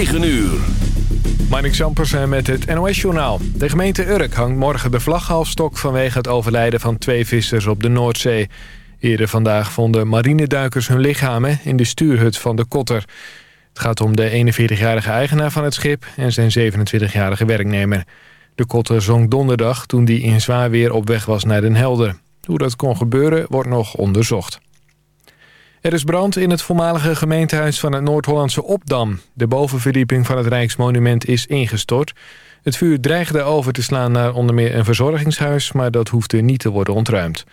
9 uur. Marnik Zampersen met het NOS-journaal. De gemeente Urk hangt morgen de vlag half stok... vanwege het overlijden van twee vissers op de Noordzee. Eerder vandaag vonden marineduikers hun lichamen... in de stuurhut van de Kotter. Het gaat om de 41-jarige eigenaar van het schip... en zijn 27-jarige werknemer. De Kotter zonk donderdag toen die in zwaar weer op weg was naar Den Helder. Hoe dat kon gebeuren wordt nog onderzocht. Er is brand in het voormalige gemeentehuis van het Noord-Hollandse Opdam. De bovenverdieping van het Rijksmonument is ingestort. Het vuur dreigde over te slaan naar onder meer een verzorgingshuis... maar dat hoefde niet te worden ontruimd.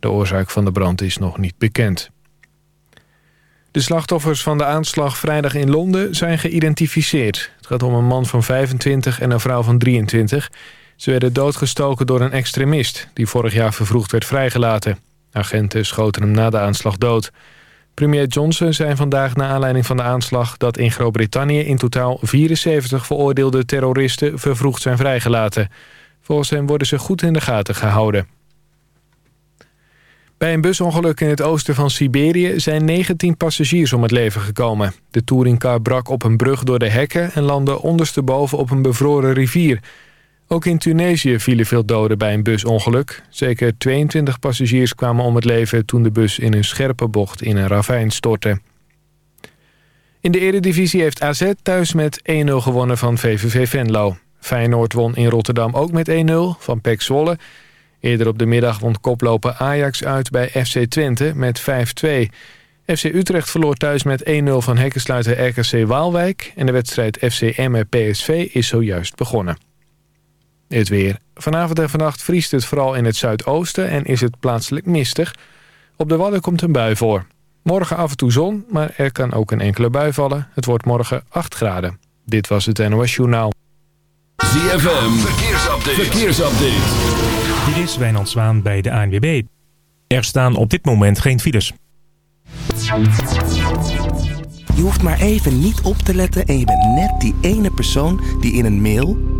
De oorzaak van de brand is nog niet bekend. De slachtoffers van de aanslag vrijdag in Londen zijn geïdentificeerd. Het gaat om een man van 25 en een vrouw van 23. Ze werden doodgestoken door een extremist... die vorig jaar vervroegd werd vrijgelaten. Agenten schoten hem na de aanslag dood... Premier Johnson zei vandaag na aanleiding van de aanslag... dat in Groot-Brittannië in totaal 74 veroordeelde terroristen vervroegd zijn vrijgelaten. Volgens hem worden ze goed in de gaten gehouden. Bij een busongeluk in het oosten van Siberië zijn 19 passagiers om het leven gekomen. De touringcar brak op een brug door de hekken en landde ondersteboven op een bevroren rivier... Ook in Tunesië vielen veel doden bij een busongeluk. Zeker 22 passagiers kwamen om het leven toen de bus in een scherpe bocht in een ravijn stortte. In de eredivisie heeft AZ thuis met 1-0 gewonnen van VVV Venlo. Feyenoord won in Rotterdam ook met 1-0 van PEC Zwolle. Eerder op de middag won koploper Ajax uit bij FC Twente met 5-2. FC Utrecht verloor thuis met 1-0 van hekkensluiter RKC Waalwijk... en de wedstrijd FC Emmen-PSV is zojuist begonnen. Het weer. Vanavond en vannacht vriest het vooral in het zuidoosten en is het plaatselijk mistig. Op de Wadden komt een bui voor. Morgen af en toe zon, maar er kan ook een enkele bui vallen. Het wordt morgen 8 graden. Dit was het NOS Journaal. ZFM, verkeersupdate. verkeersupdate. Dit is Wijnand Zwaan bij de ANWB. Er staan op dit moment geen files. Je hoeft maar even niet op te letten en je bent net die ene persoon die in een mail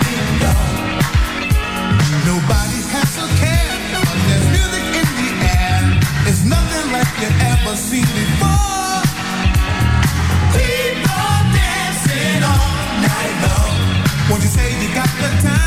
Won't you ever seen before. People dancing on night long. When you say you got the time?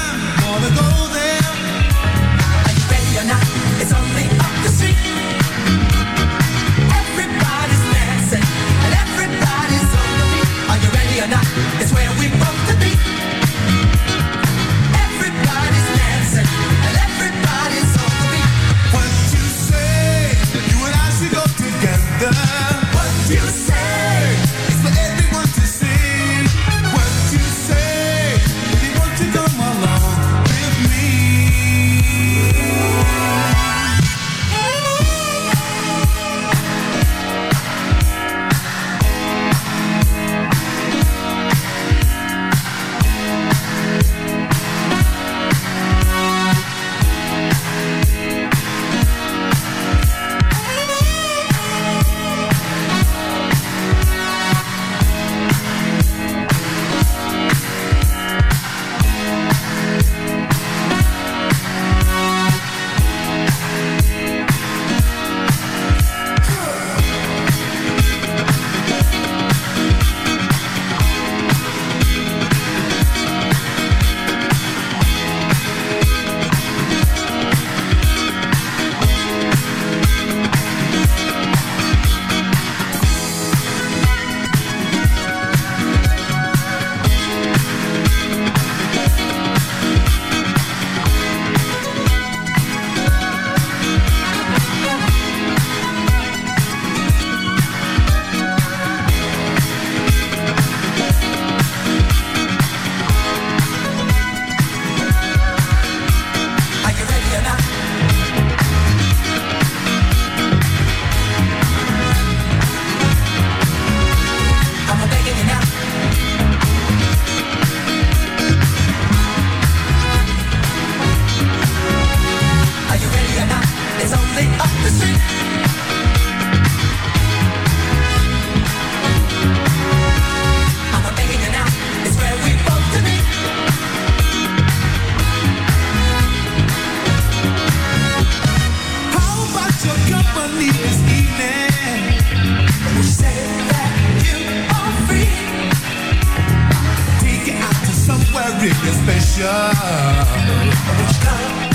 love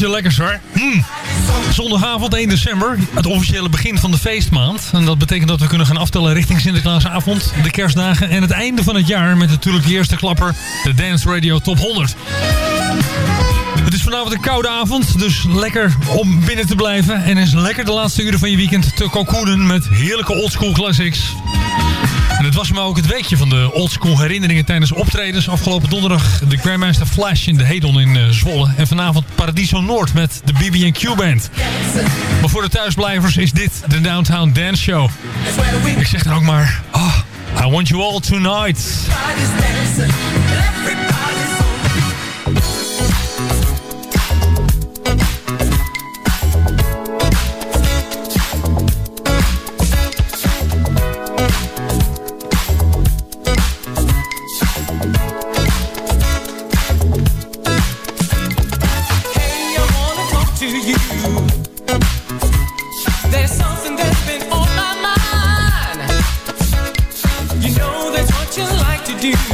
lekkers hoor. Mm. Zondagavond 1 december, het officiële begin van de feestmaand. En dat betekent dat we kunnen gaan aftellen richting Sinterklaasavond, de kerstdagen en het einde van het jaar. Met natuurlijk de eerste klapper, de Dance Radio Top 100. Het is vanavond een koude avond, dus lekker om binnen te blijven. En is lekker de laatste uren van je weekend te cocoonen met heerlijke oldschool classics. En het was me ook het weekje van de oldschool herinneringen tijdens optredens. Afgelopen donderdag de Grandmaster Flash in de Hedon in uh, Zwolle. En vanavond Paradiso Noord met de BB&Q Band. Maar voor de thuisblijvers is dit de Downtown Dance Show. Ik zeg dan ook maar, oh, I want you all tonight. do.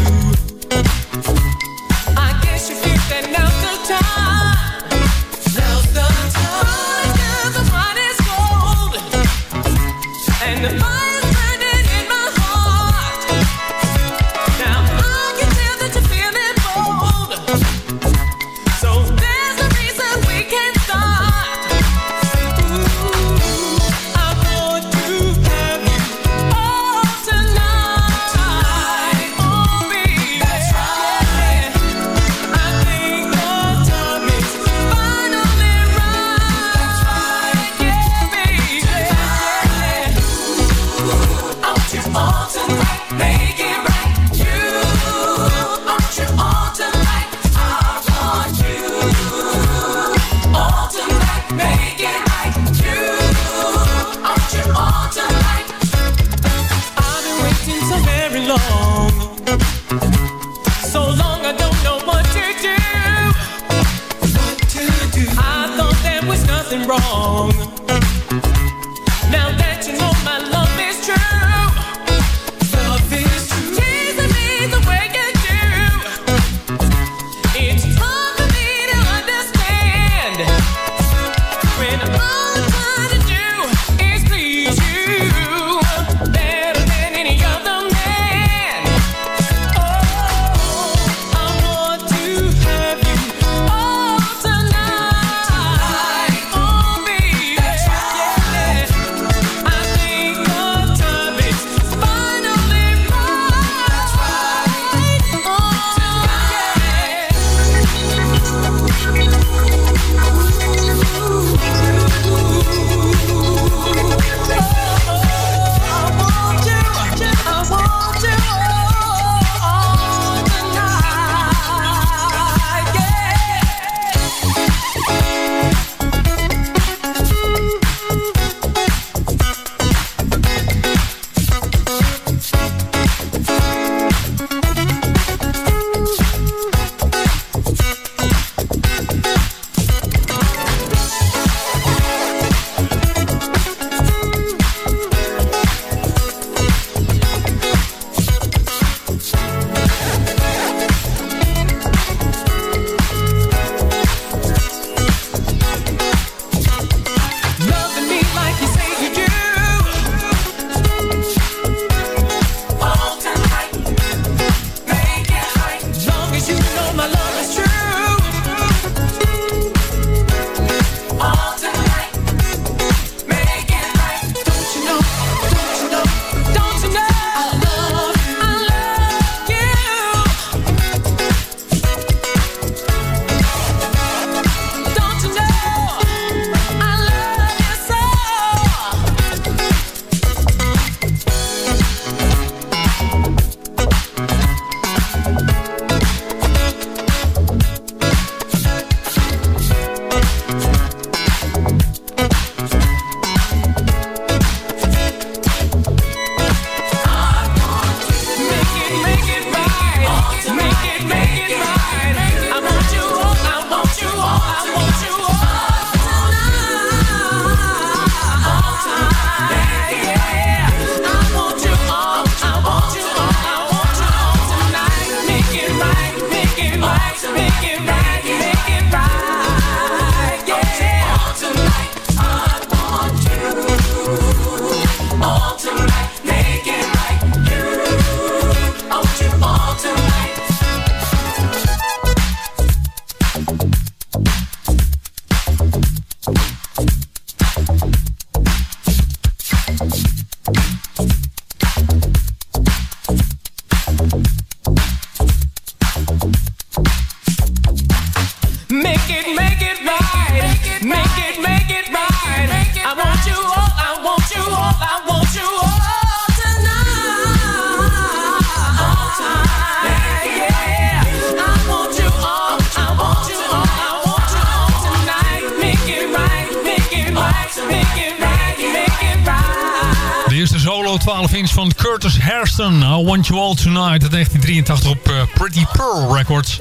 All Tonight uit 1983 op uh, Pretty Pearl Records.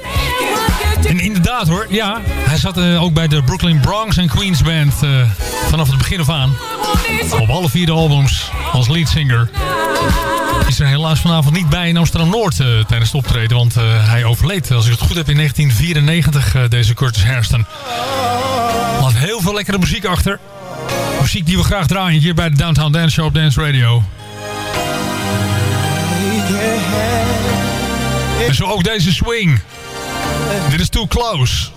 En inderdaad hoor, ja, hij zat uh, ook bij de Brooklyn Bronx en Queens Band uh, vanaf het begin af aan. Op alle vier de albums als leadsinger. Is er helaas vanavond niet bij in Amsterdam-Noord tijdens het optreden. Want hij overleed, als ik het goed heb, in 1994, deze Curtis Hairston. Laat heel veel lekkere muziek achter. Muziek die we graag draaien hier bij de Downtown Dance Show op Dance Radio. En zo ook deze swing. Dit is Too Close.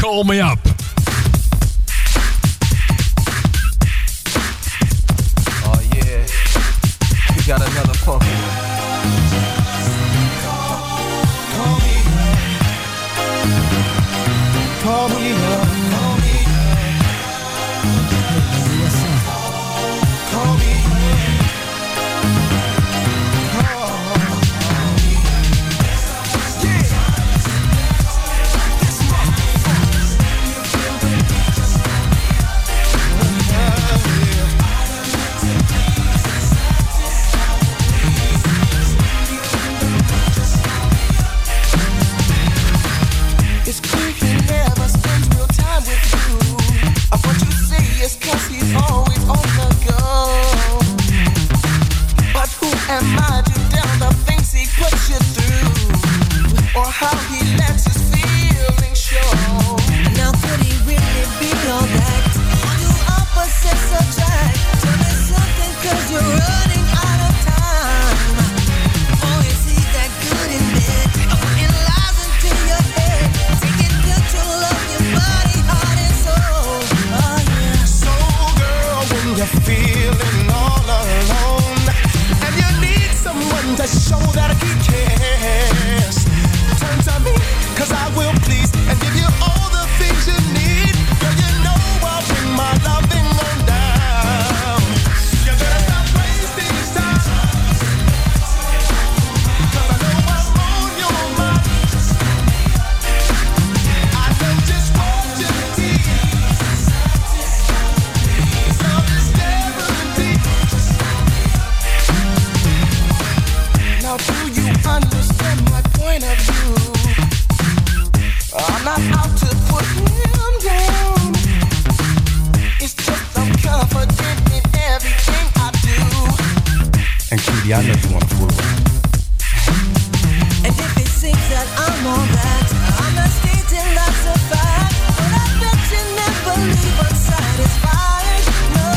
Call me up. baby. I know you want to fool with. And if it seems that I'm all that, I'm not stating that's a fact. But I bet you never leave unsatisfied. No,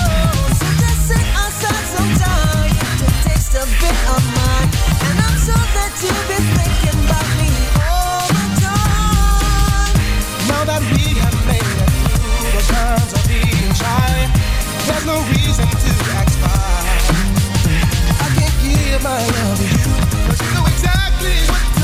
so just sit outside some time to taste a bit of mine. And I'm sure that you've been thinking about me all the time. Now that we have made it through the times of being shy, there's no reason to. I love you. Cause you know exactly what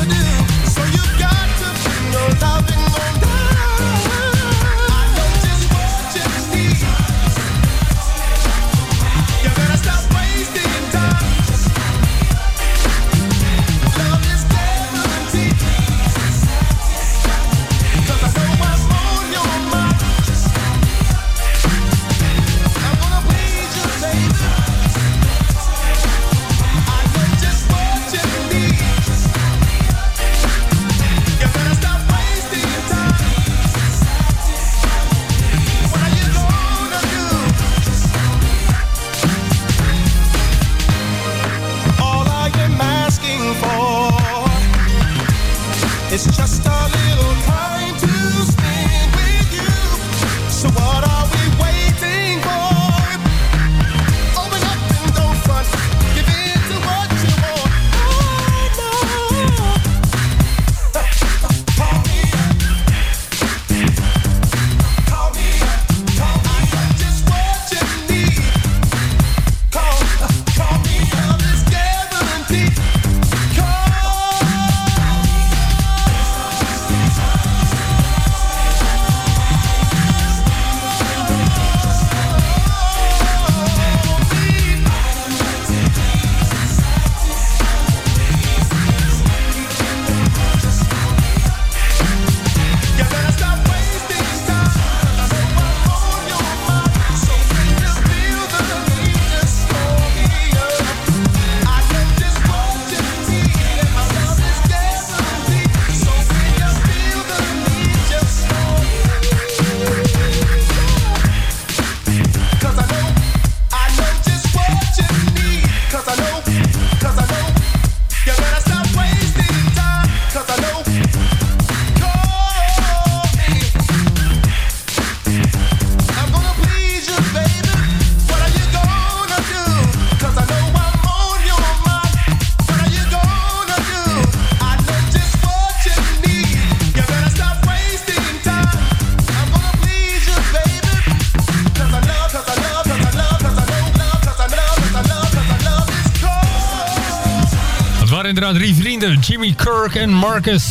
Jimmy Kirk en Marcus.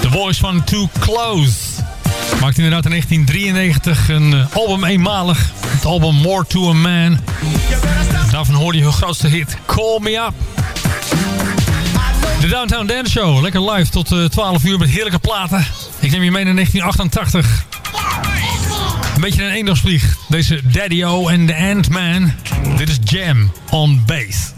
The voice van Too Close. maakte inderdaad in 1993 een eh, album eenmalig. Het album More to a Man. Daarvan hoorde je hun grootste hit Call Me Up. De Downtown Dance Show. Lekker live tot eh, 12 uur met heerlijke platen. Ik neem je mee naar 1988. Een beetje een eendagsvlieg. Deze Daddy-O en The Ant-Man. Dit is Jam on Bass.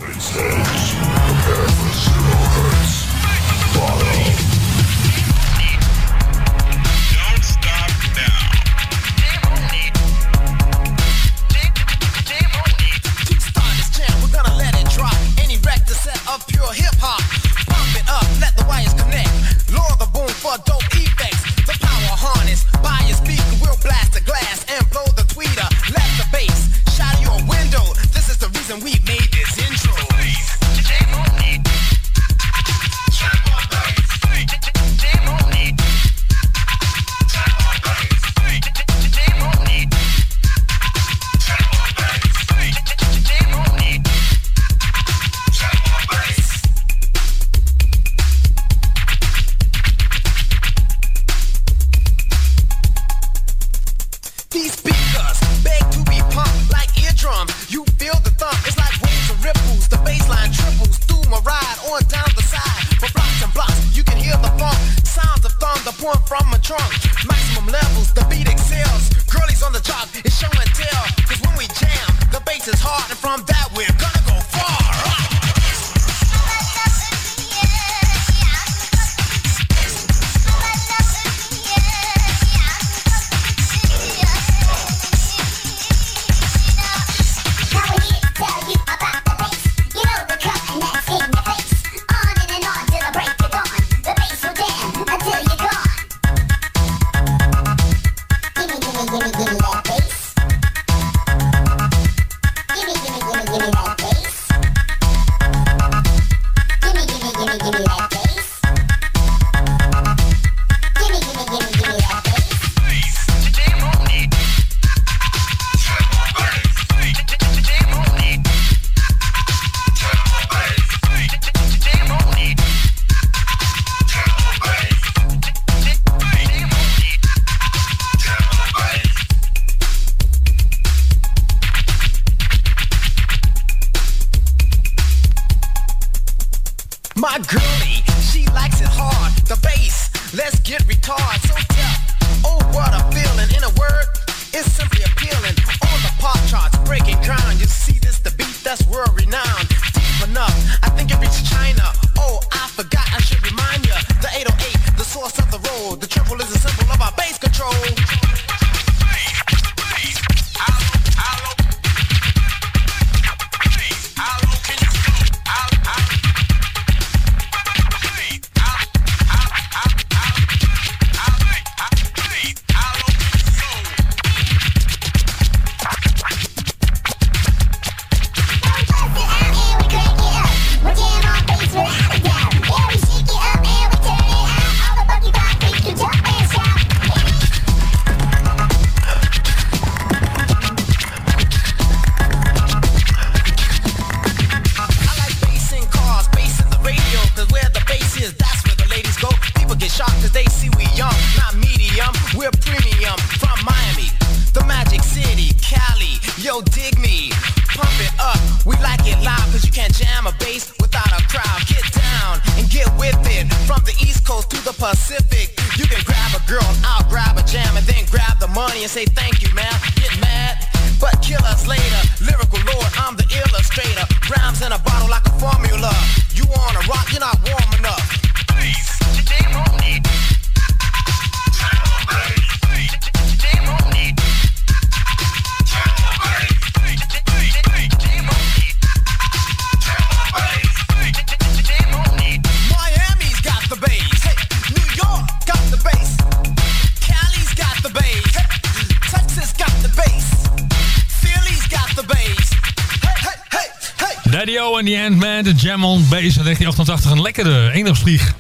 One The End Man, de Jam On Bass 1988. Een lekkere eendagsvlieg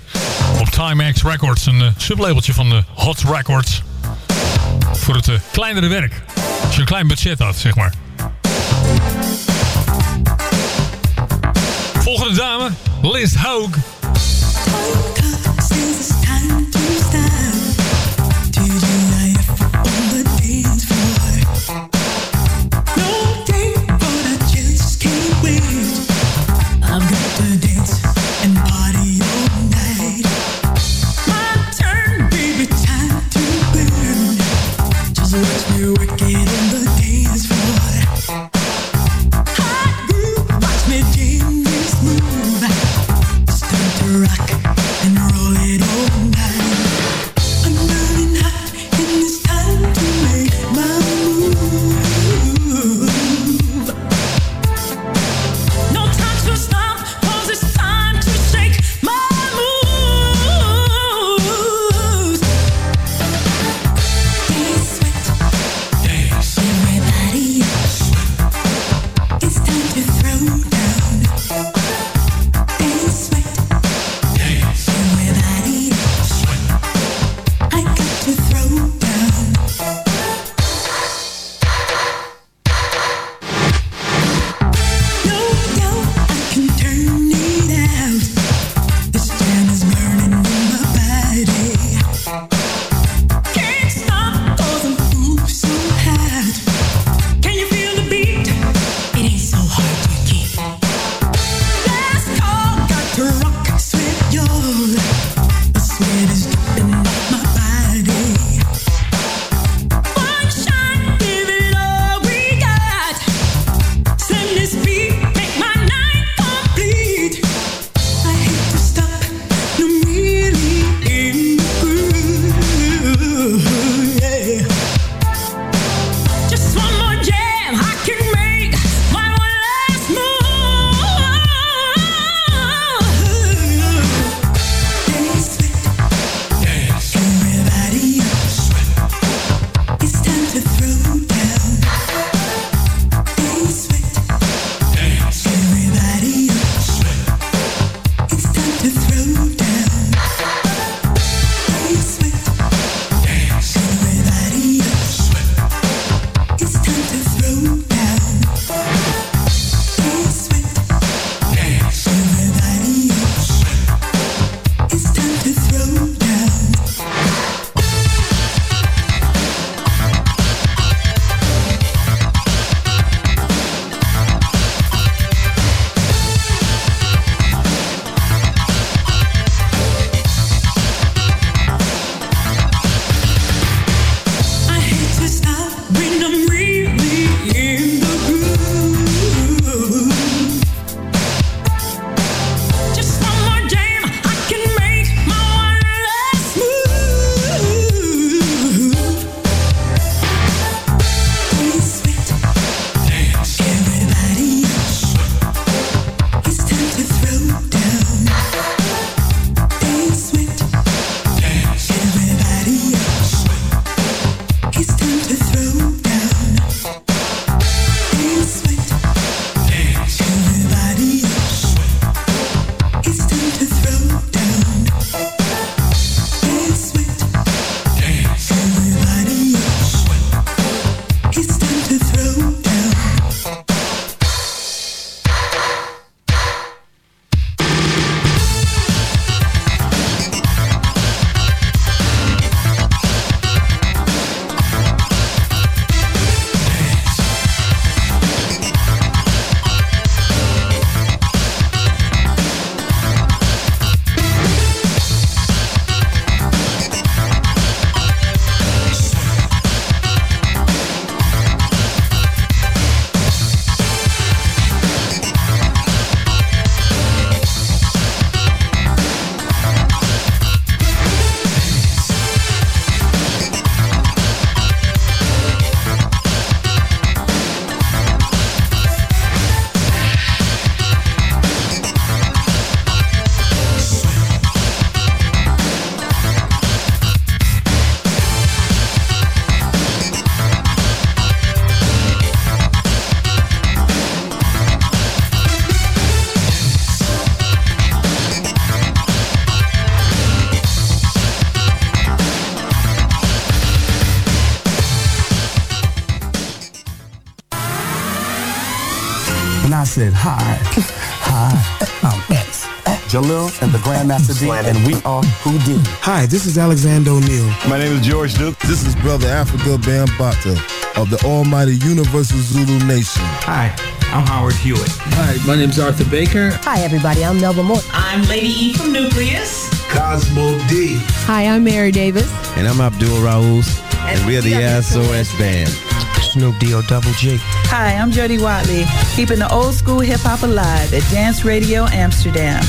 op Timex Records. Een eh, sublabeltje van de Hot Records. Voor het eh, kleinere werk. Als je een klein budget had, zeg maar. Volgende dame, Liz Haug. Master D, and we are Hoodoo. Hi, this is Alexander O'Neill. My name is George Duke. This is Brother Africa Bambata of the Almighty Universal Zulu Nation. Hi, I'm Howard Hewitt. Hi, my name is Arthur Baker. Hi, everybody. I'm Melba Moore. I'm Lady E from Nucleus. Cosmo D. Hi, I'm Mary Davis. And I'm Abdul Raouz. And, and we're the SOS Band. Snoop D-O Double G. Hi, I'm Jody Watley, keeping the old school hip hop alive at Dance Radio Amsterdam.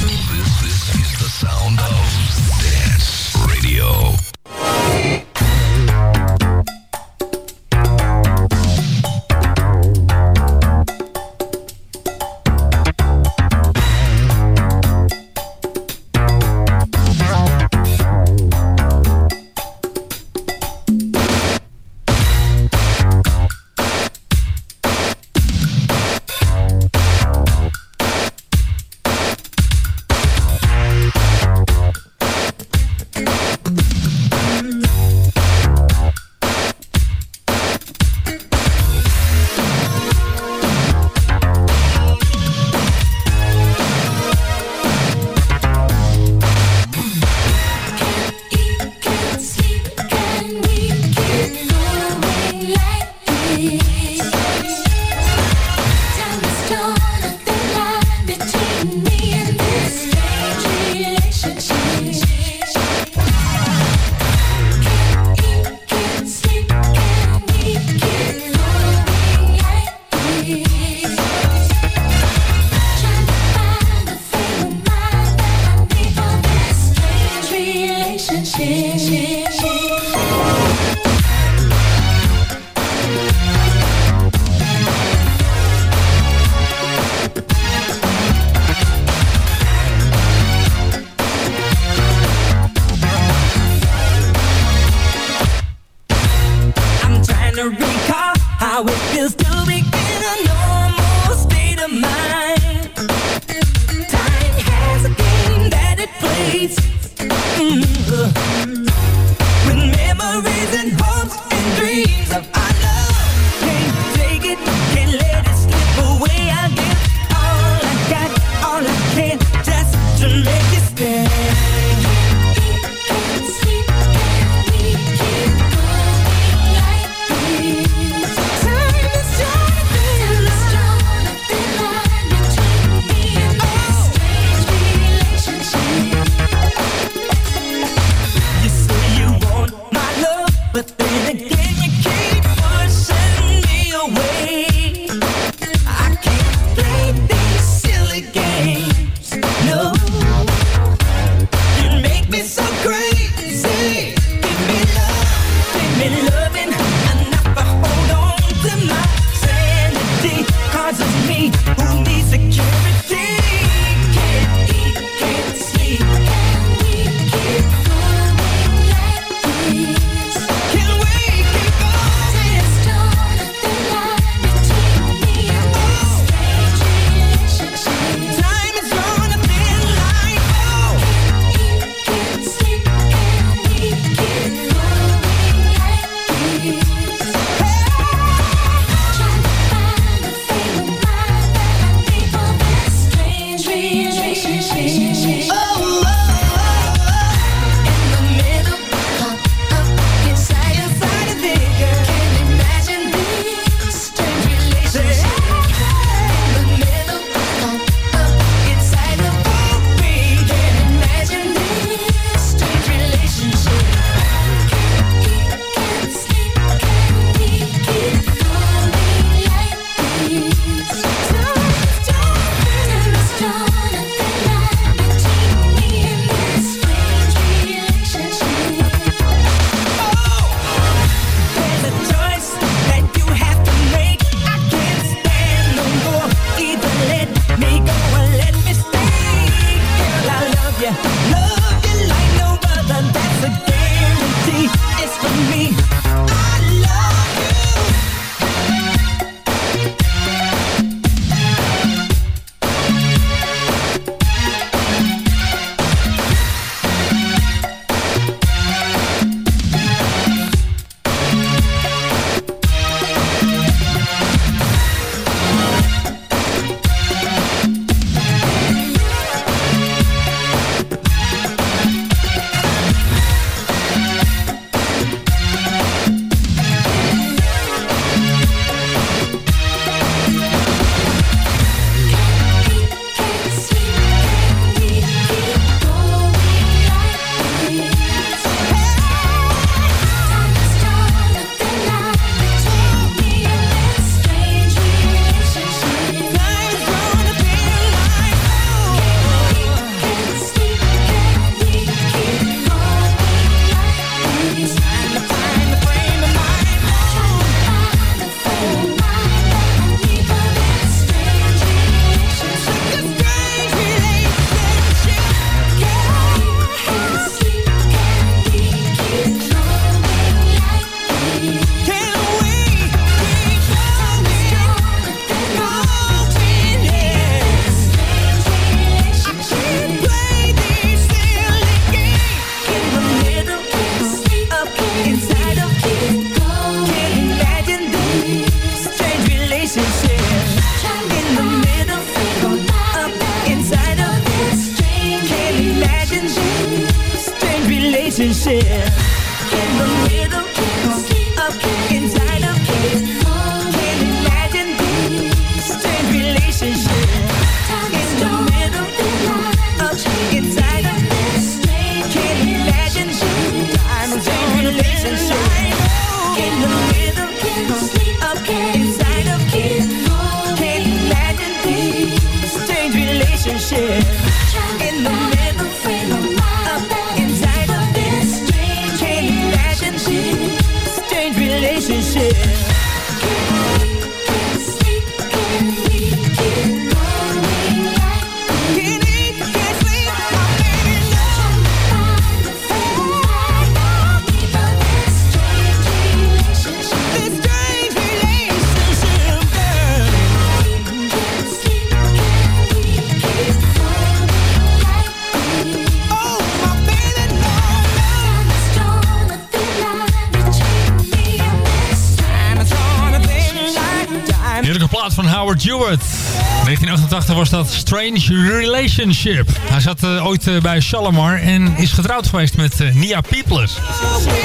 Was dat Strange Relationship. Hij zat eh, ooit eh, bij Shalimar en is getrouwd geweest met eh, Nia Peoples.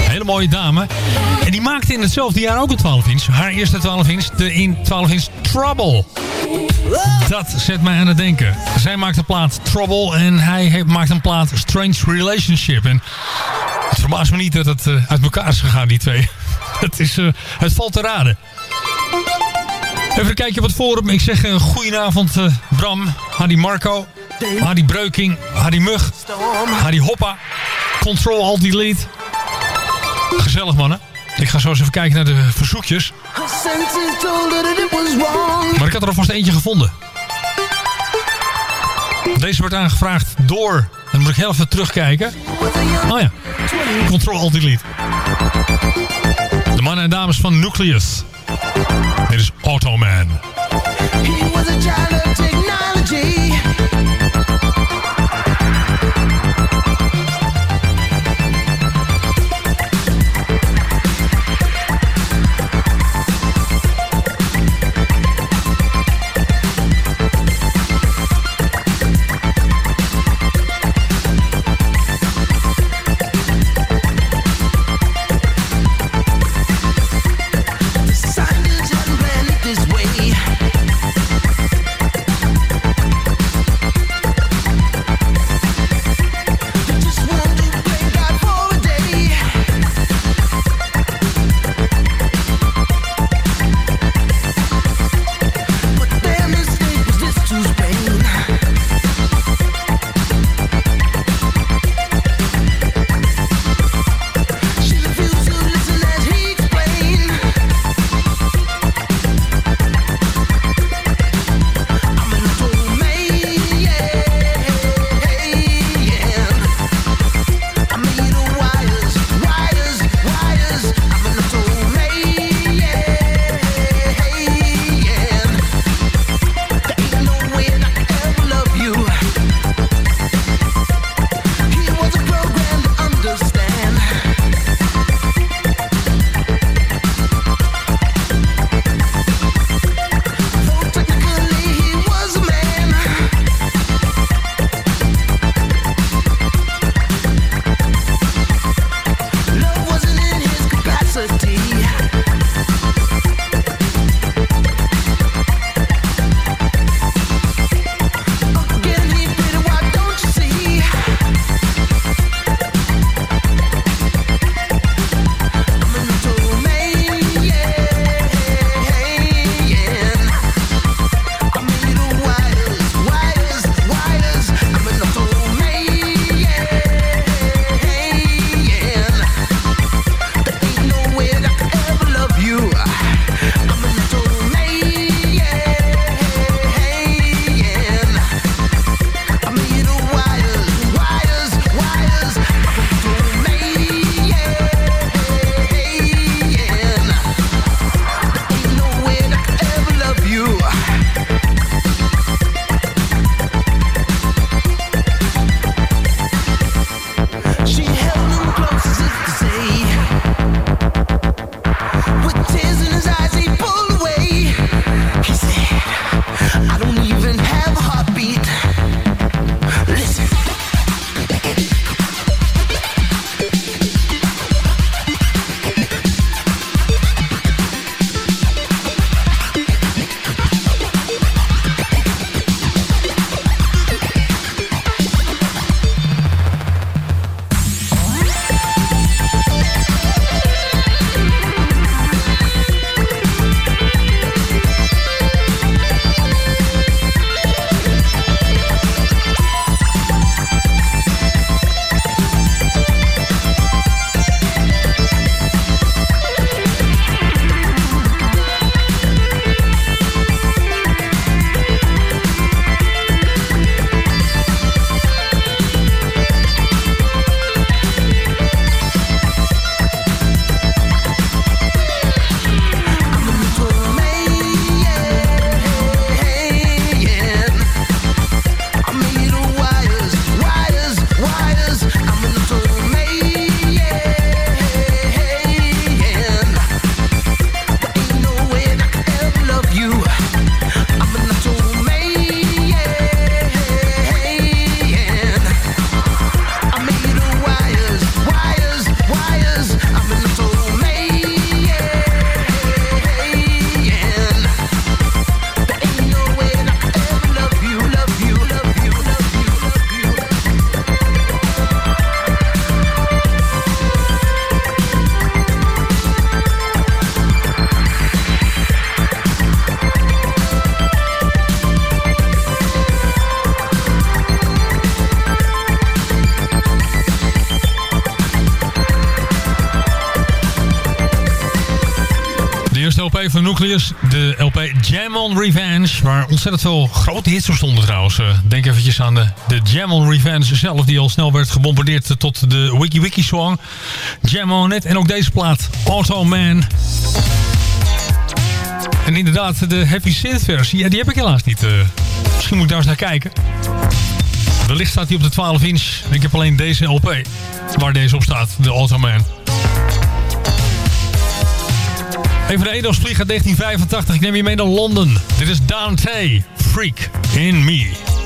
Een hele mooie dame. En die maakte in hetzelfde jaar ook een 12 inch. Haar eerste 12 inch, de in 12 inch Trouble. Dat zet mij aan het denken. Zij maakt een plaat Trouble en hij maakt een plaat Strange Relationship. En het verbaast me niet dat het uit elkaar is gegaan, die twee. Het, is, het valt te raden. Even kijkje op het forum. Ik zeg een goedenavond uh, Bram, Hadi Marco, Hadi Breuking, Hadi Mug, Hadi Hoppa, Control Alt Delete. Gezellig mannen. Ik ga zo eens even kijken naar de verzoekjes. Maar ik had er alvast eentje gevonden. Deze werd aangevraagd door... Dan moet ik heel even terugkijken. Oh ja. Control Alt Delete. De mannen en dames van Nucleus. Is Automan. Van Nucleus. De LP Jam on Revenge. Waar ontzettend veel grote hits op stonden trouwens. Eh, Denk eventjes aan de, de Jam on Revenge zelf. Die al snel werd gebombardeerd tot de Wiki Wiki song. Jam on It. En ook deze plaat. Auto Man. En inderdaad, de Happy Synth versie. Ja, die heb ik helaas niet. eh. misschien moet ik daar eens naar kijken. Wellicht staat hij op de 12 inch. Ik heb alleen deze LP. Waar deze op staat. De Auto Man. Even de Edos-vlieg uit 1985. Ik neem je mee naar Londen. Dit is Dante, Freak in Me.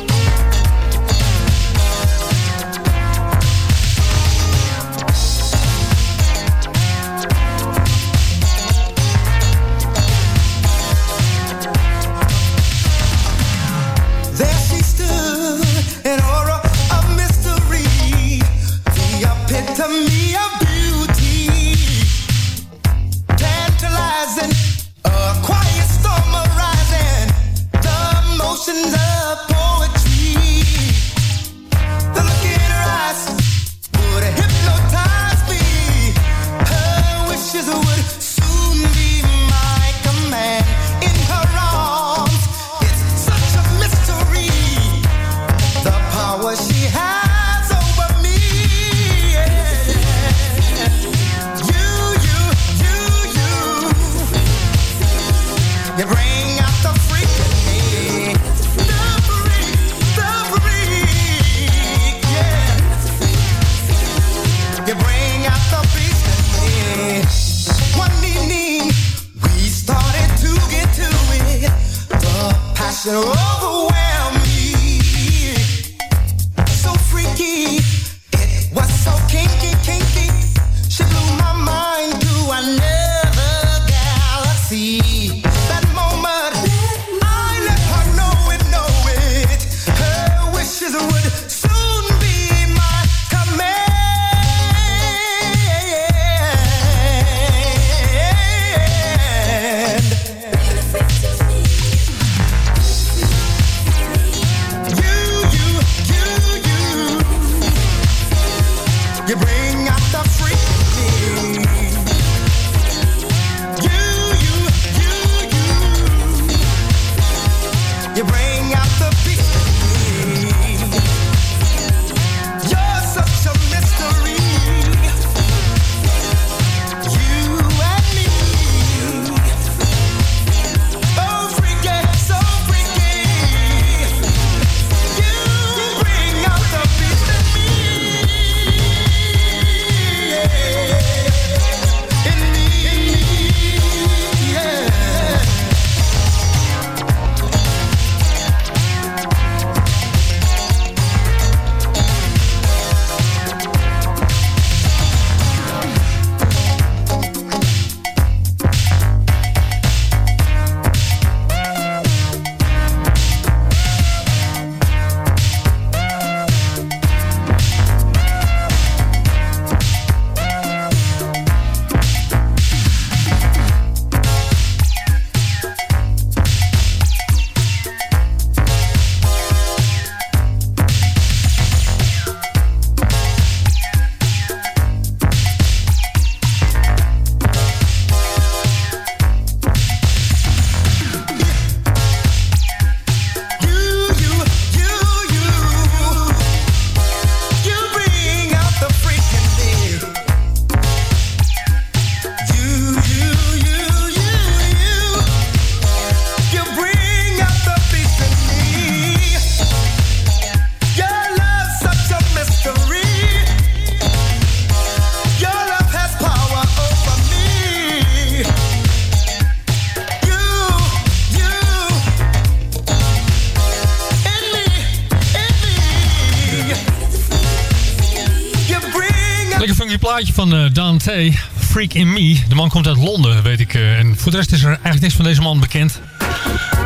Dante, Freak in Me. De man komt uit Londen, weet ik. eh, en voor de rest is er eigenlijk niks van deze man bekend.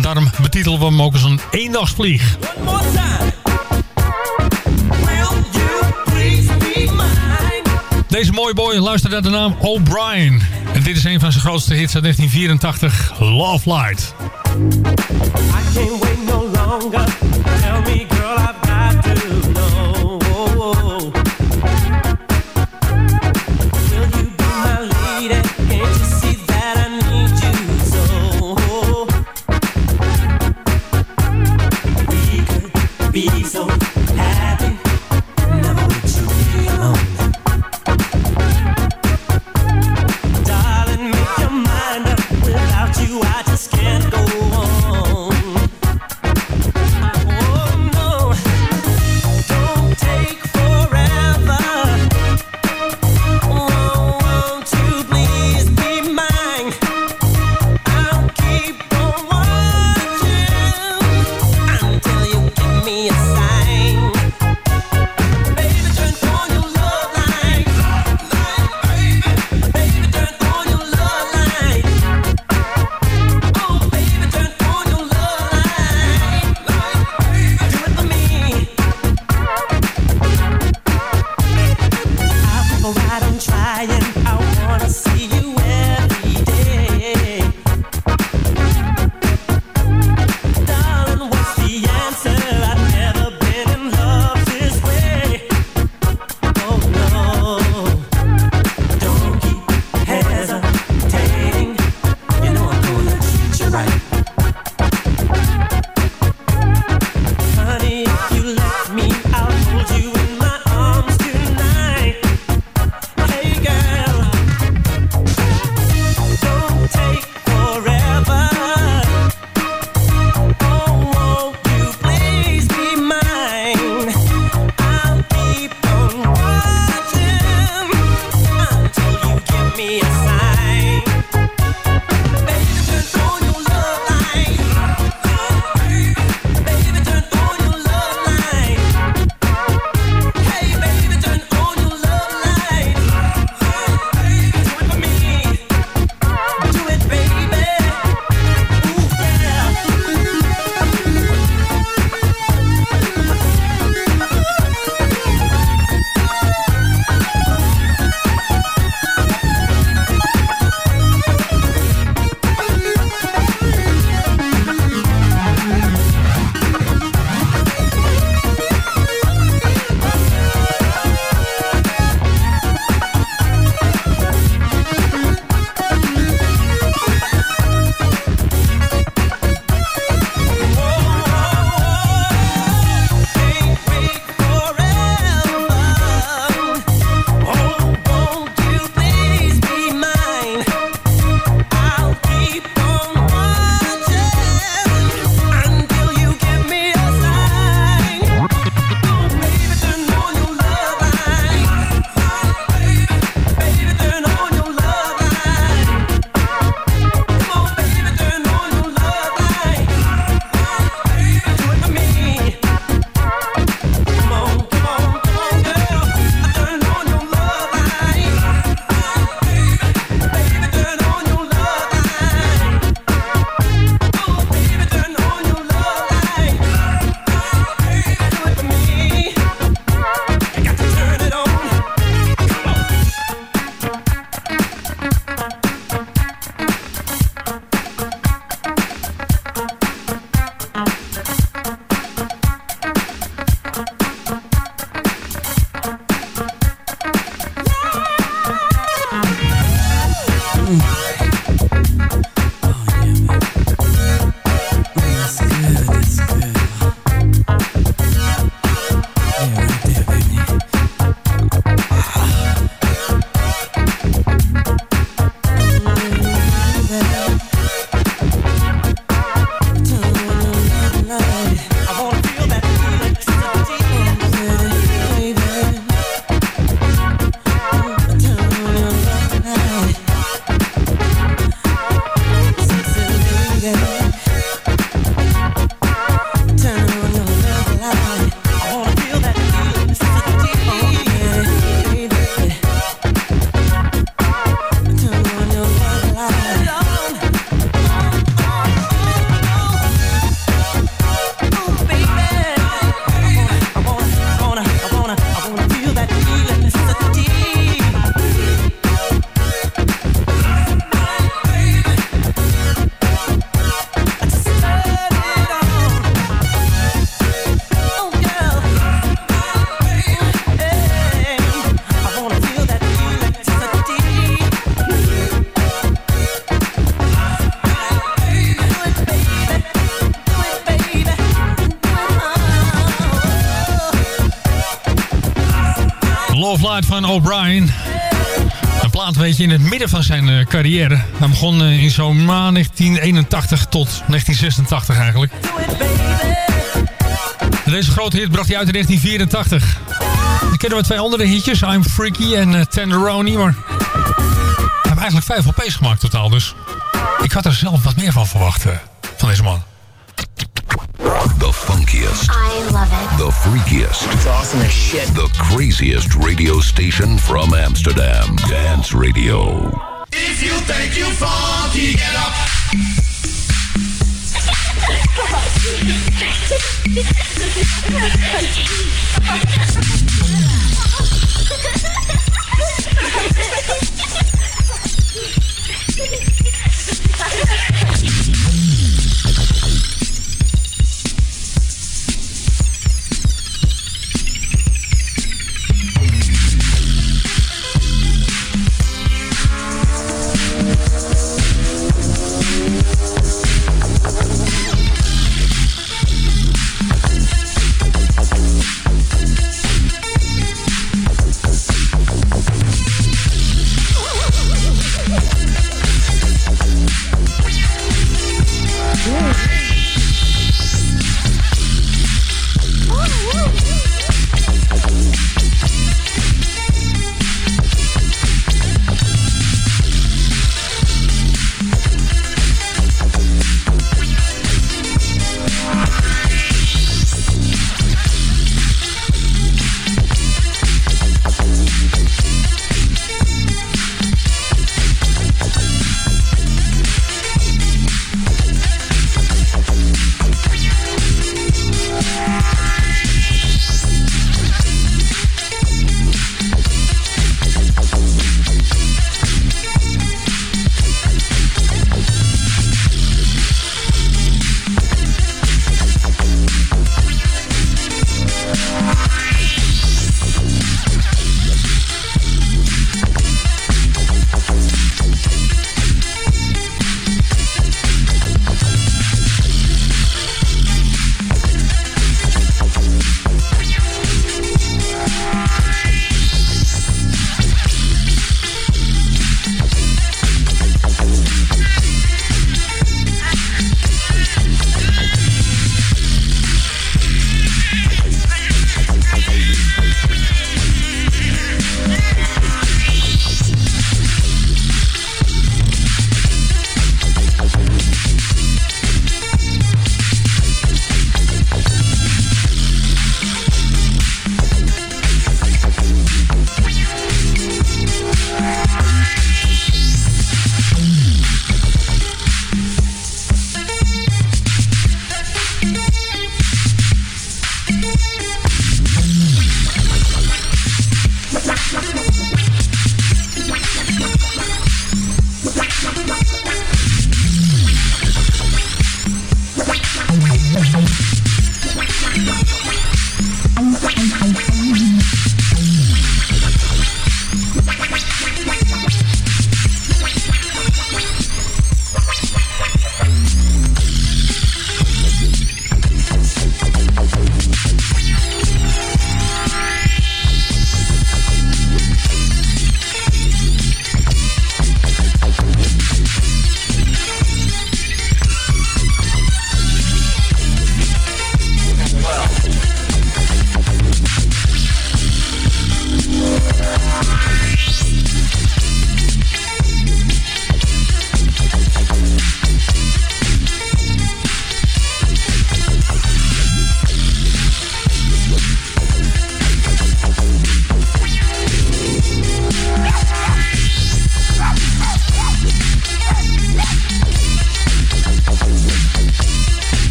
Daarom betitelen we hem ook als een eendagsvlieg. Deze mooie boy luistert naar de naam O'Brien. En dit is een van zijn grootste hits uit 1984, Love Light. I can't wait no longer. Tell me, girl, beetje in het midden van zijn eh, carrière. Hij begon eh, in zo'n 1981 tot 1986 eigenlijk. Deze grote hit bracht hij uit in 1984. Dan kennen we twee andere hitjes, I'm Freaky en eh, Tenderoni, maar... Hij heeft eigenlijk vijf LP's gemaakt totaal, dus... Ik had er zelf wat meer van verwacht, van deze man. funkiest. I love it. The freakiest. It's awesome as shit. The craziest radio station from Amsterdam. Dance Radio. If you think you funky, get up.